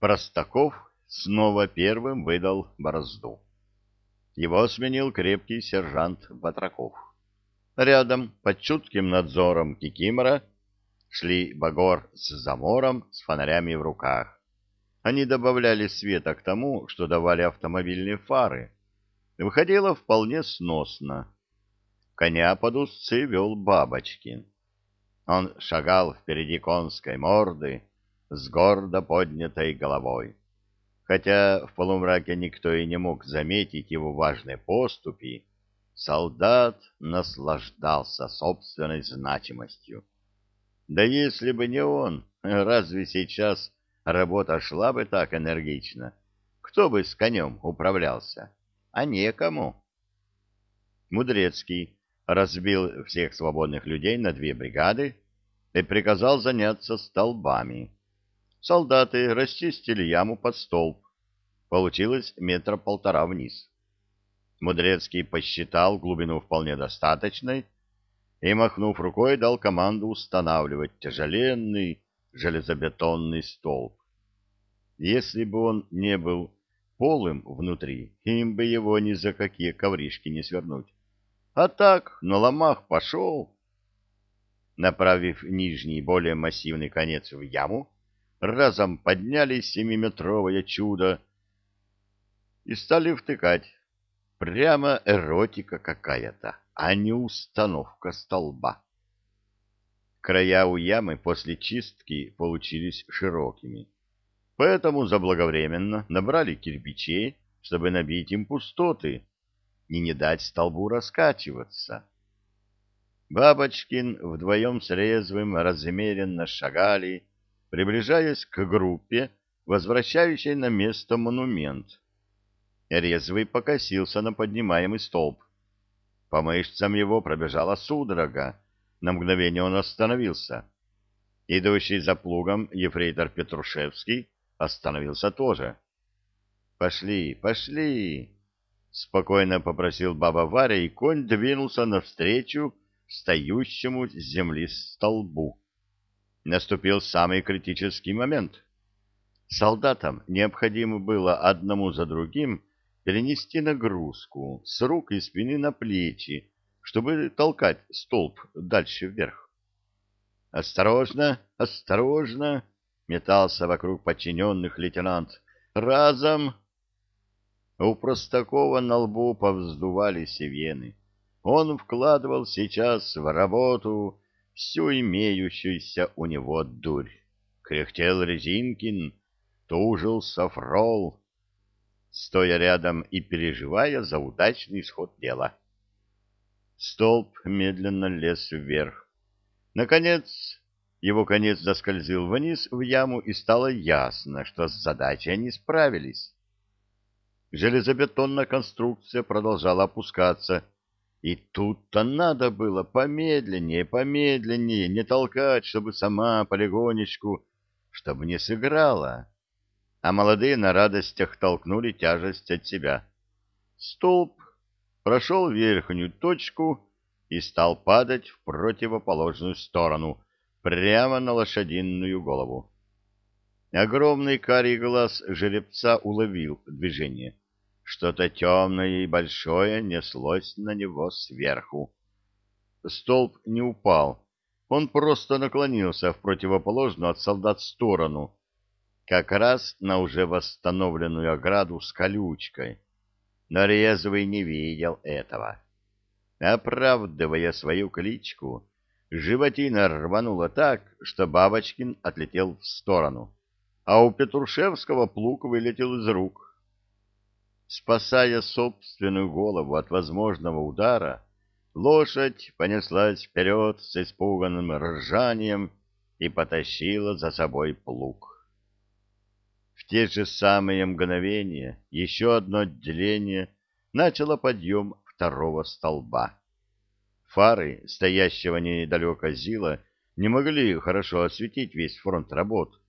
Простаков снова первым выдал борозду. Его сменил крепкий сержант Батраков. Рядом, под чутким надзором Кикимора, шли Багор с Замором с фонарями в руках. Они добавляли света к тому, что давали автомобильные фары. Выходило вполне сносно. Коня под узцы вел Бабочкин. Он шагал впереди конской морды с гордо поднятой головой. Хотя в полумраке никто и не мог заметить его важной поступи, солдат наслаждался собственной значимостью. Да если бы не он, разве сейчас работа шла бы так энергично? Кто бы с конем управлялся? А некому. Мудрецкий разбил всех свободных людей на две бригады и приказал заняться столбами. Солдаты расчистили яму под столб. Получилось метра полтора вниз. Мудрецкий посчитал глубину вполне достаточной и, махнув рукой, дал команду устанавливать тяжеленный железобетонный столб. Если бы он не был полым внутри, им бы его ни за какие ковришки не свернуть. А так, на ломах пошел. Направив нижний, более массивный конец в яму, разом подняли семиметровое чудо и стали втыкать. Прямо эротика какая-то, а не установка столба. Края у ямы после чистки получились широкими, поэтому заблаговременно набрали кирпичей, чтобы набить им пустоты и не дать столбу раскачиваться. Бабочкин вдвоем с Резвым размеренно шагали, приближаясь к группе, возвращающей на место монумент. Резвый покосился на поднимаемый столб. По мышцам его пробежала судорога. На мгновение он остановился. Идущий за плугом ефрейтор Петрушевский остановился тоже. «Пошли, пошли!» — спокойно попросил баба Варя, и конь двинулся навстречу стоящему с земли столбу. Наступил самый критический момент. Солдатам необходимо было одному за другим перенести нагрузку с рук и спины на плечи, чтобы толкать столб дальше вверх. «Осторожно, осторожно!» — метался вокруг подчиненных лейтенант. «Разом!» У Простакова на лбу повздувались вены. Он вкладывал сейчас в работу всю имеющуюся у него дурь. Кряхтел Резинкин, тужил Сафрол, стоя рядом и переживая за удачный исход дела. Столб медленно лез вверх. Наконец, его конец заскользил вниз в яму, и стало ясно, что с задачей они справились. Железобетонная конструкция продолжала опускаться, и тут-то надо было помедленнее, помедленнее, не толкать, чтобы сама полегонечку, чтобы не сыграла. А молодые на радостях толкнули тяжесть от себя. Столб прошел верхнюю точку и стал падать в противоположную сторону, прямо на лошадиную голову. Огромный карий глаз жеребца уловил движение. Что-то темное и большое неслось на него сверху. Столб не упал. Он просто наклонился в противоположную от солдат сторону, как раз на уже восстановленную ограду с колючкой. Но резвый не видел этого. Оправдывая свою кличку, животина рванула так, что Бабочкин отлетел в сторону а у Петрушевского плуг вылетел из рук. Спасая собственную голову от возможного удара, лошадь понеслась вперед с испуганным ржанием и потащила за собой плуг. В те же самые мгновения еще одно отделение начало подъем второго столба. Фары, стоящего недалеко Зила, не могли хорошо осветить весь фронт работ,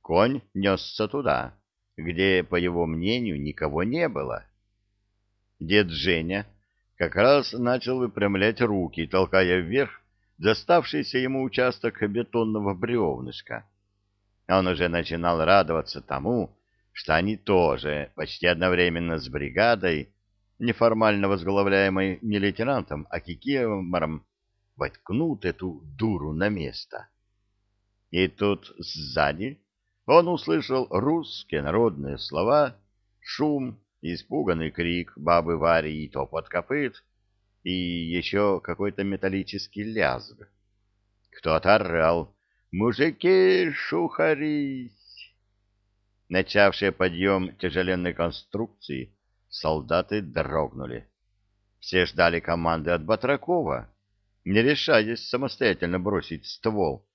Конь несся туда, где, по его мнению, никого не было. Дед Женя как раз начал выпрямлять руки, толкая вверх доставшийся ему участок бетонного бревнышка. Он уже начинал радоваться тому, что они тоже почти одновременно с бригадой, неформально возглавляемой не лейтенантом, а кикимором, воткнут эту дуру на место. И тут сзади он услышал русские народные слова, шум, испуганный крик бабы Вари и топот копыт, и еще какой-то металлический лязг. Кто-то орал «Мужики, шухарись!» Начавшие подъем тяжеленной конструкции, солдаты дрогнули. Все ждали команды от Батракова, не решаясь самостоятельно бросить ствол.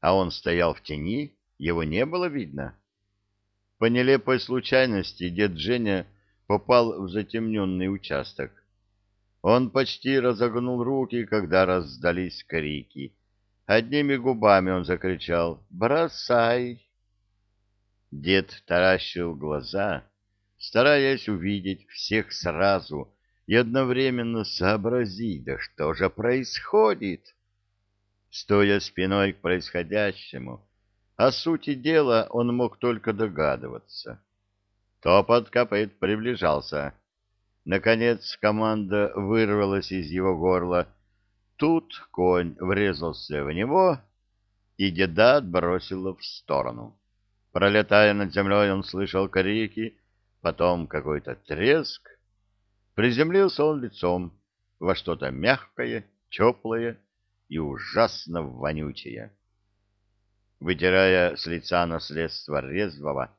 А он стоял в тени, его не было видно. По нелепой случайности дед Женя попал в затемненный участок. Он почти разогнул руки, когда раздались крики. Одними губами он закричал «Бросай!». Дед таращил глаза, стараясь увидеть всех сразу и одновременно сообразить, да что же происходит. Стоя спиной к происходящему, о сути дела он мог только догадываться. Топот копыт приближался. Наконец команда вырвалась из его горла. Тут конь врезался в него, и деда отбросило в сторону. Пролетая над землей, он слышал крики, потом какой-то треск. Приземлился он лицом во что-то мягкое, теплое и ужасно вонючее. Вытирая с лица наследство резвого,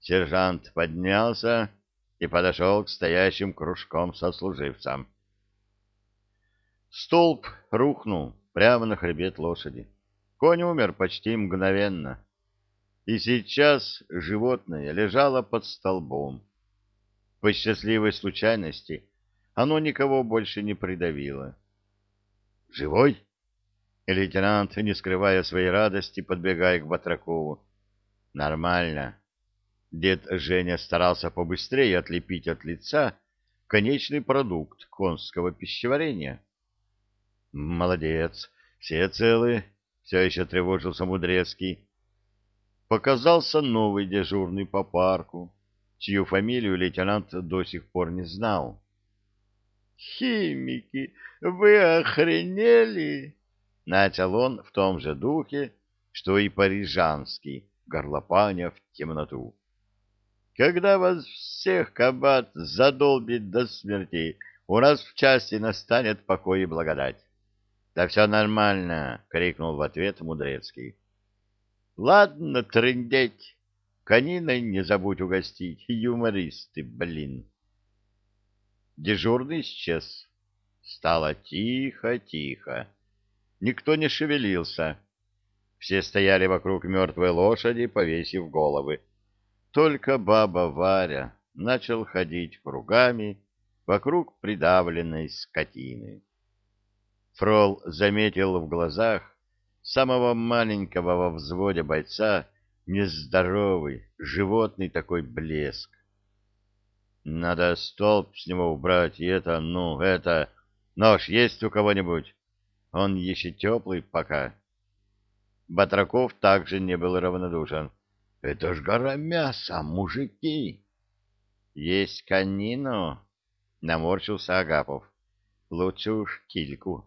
сержант поднялся и подошел к стоящим кружком сослуживцам. Столб рухнул прямо на хребет лошади. Конь умер почти мгновенно. И сейчас животное лежало под столбом. По счастливой случайности оно никого больше не придавило. «Живой?» Лейтенант, не скрывая своей радости, подбегая к Батракову. «Нормально». Дед Женя старался побыстрее отлепить от лица конечный продукт конского пищеварения. «Молодец, все целы», — все еще тревожился Мудрецкий показался новый дежурный по парку, чью фамилию лейтенант до сих пор не знал. «Химики, вы охренели!» — начал он в том же духе, что и парижанский, горлопаня в темноту. «Когда вас всех кабат задолбит до смерти, у нас в части настанет покой и благодать». «Да все нормально!» — крикнул в ответ Мудрецкий. Ладно, трындеть. Кониной не забудь угостить. Юмористы, блин. Дежурный исчез. Стало тихо-тихо. Никто не шевелился. Все стояли вокруг мертвой лошади, повесив головы. Только баба Варя начал ходить кругами вокруг придавленной скотины. Фрол заметил в глазах самого маленького во взводе бойца нездоровый, животный такой блеск. Надо столб с него убрать, и это, ну, это... Нож есть у кого-нибудь? Он еще теплый пока. Батраков также не был равнодушен. Это ж гора мяса, мужики! Есть конину? Наморщился Агапов. Лучше уж кильку.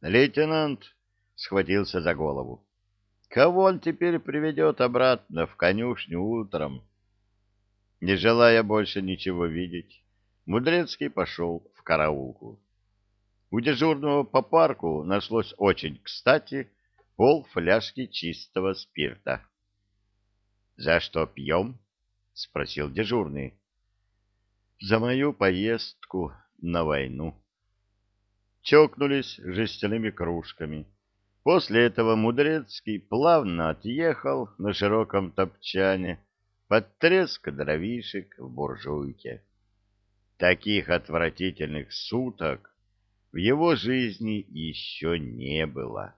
Лейтенант схватился за голову. Кого он теперь приведет обратно в конюшню утром? Не желая больше ничего видеть, Мудрецкий пошел в караулку. У дежурного по парку нашлось очень кстати пол фляжки чистого спирта. — За что пьем? — спросил дежурный. — За мою поездку на войну. Чокнулись жестяными кружками. После этого Мудрецкий плавно отъехал на широком топчане под треск дровишек в буржуйке. Таких отвратительных суток в его жизни еще не было.